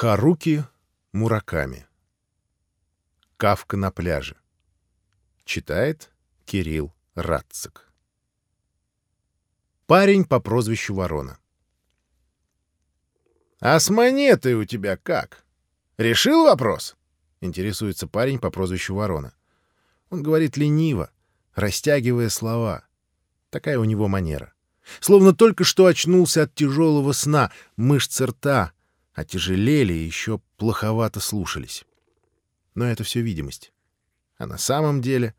Харуки Мураками. Кавка на пляже. Читает Кирилл Радцик. Парень по прозвищу Ворона. «А с монетой у тебя как? Решил вопрос?» — интересуется парень по прозвищу Ворона. Он говорит лениво, растягивая слова. Такая у него манера. Словно только что очнулся от тяжелого сна, мышцы рта отяжелели и еще плоховато слушались. Но это все видимость. А на самом деле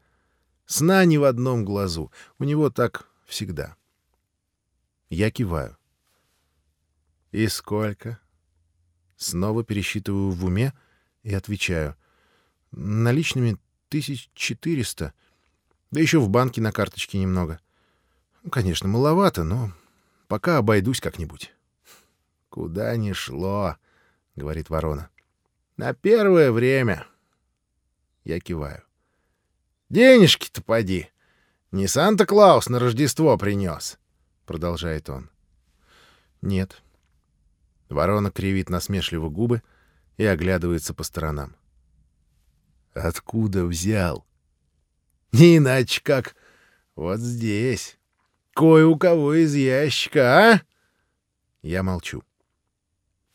сна ни в одном глазу. У него так всегда. Я киваю. «И сколько?» Снова пересчитываю в уме и отвечаю. «Наличными тысяч четыреста. Да еще в банке на карточке немного. Ну, конечно, маловато, но пока обойдусь как-нибудь». «Куда ни шло», — говорит ворона. «На первое время». Я киваю. «Денежки-то поди. Не Санта-Клаус на Рождество принес», — продолжает он. «Нет». Ворона кривит насмешливо губы и оглядывается по сторонам. «Откуда взял?» «Не иначе как вот здесь. Кое у кого из ящика, а?» Я молчу.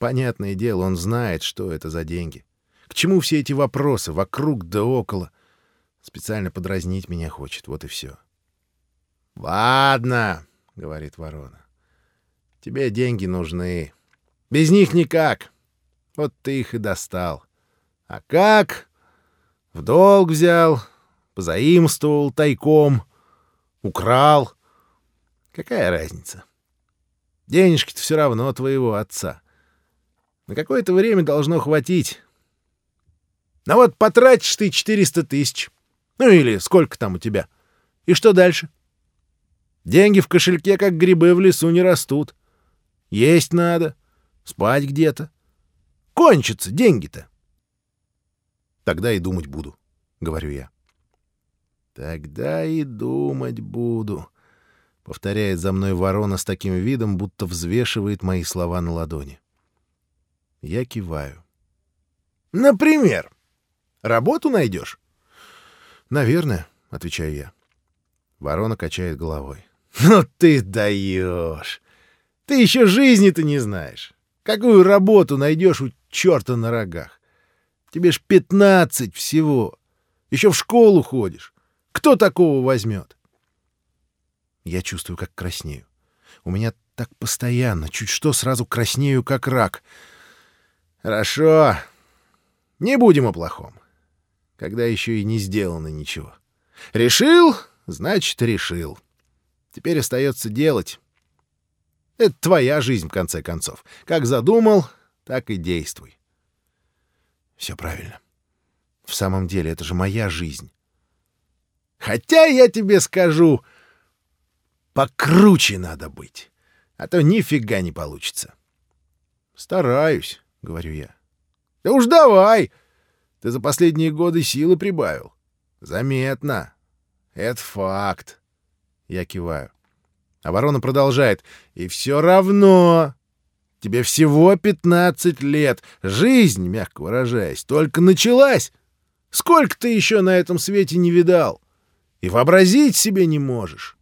Понятное дело, он знает, что это за деньги. К чему все эти вопросы, вокруг да около? Специально подразнить меня хочет, вот и все. «Ладно», — говорит ворона, — «тебе деньги нужны. Без них никак. Вот ты их и достал. А как? В долг взял, позаимствовал тайком, украл. Какая разница? Денежки-то все равно твоего отца. На какое-то время должно хватить. А вот потратишь ты 400 тысяч. Ну или сколько там у тебя. И что дальше? Деньги в кошельке, как грибы в лесу, не растут. Есть надо, спать где-то. Кончатся деньги-то. Тогда и думать буду, — говорю я. Тогда и думать буду, — повторяет за мной ворона с таким видом, будто взвешивает мои слова на ладони. Я киваю. «Например, работу найдешь?» «Наверное», — отвечаю я. Ворона качает головой. «Ну ты даешь! Ты еще жизни-то не знаешь. Какую работу найдешь у черта на рогах? Тебе ж пятнадцать всего. Еще в школу ходишь. Кто такого возьмет?» Я чувствую, как краснею. У меня так постоянно, чуть что сразу краснею, как рак — Хорошо. Не будем о плохом. Когда еще и не сделано ничего. Решил, значит, решил. Теперь остается делать. Это твоя жизнь, в конце концов. Как задумал, так и действуй. Все правильно. В самом деле, это же моя жизнь. Хотя я тебе скажу, покруче надо быть, а то нифига не получится. Стараюсь говорю я. Да уж давай! Ты за последние годы силы прибавил. Заметно. Это факт. Я киваю. А ворона продолжает. И все равно... Тебе всего 15 лет. Жизнь, мягко выражаясь, только началась. Сколько ты еще на этом свете не видал? И вообразить себе не можешь.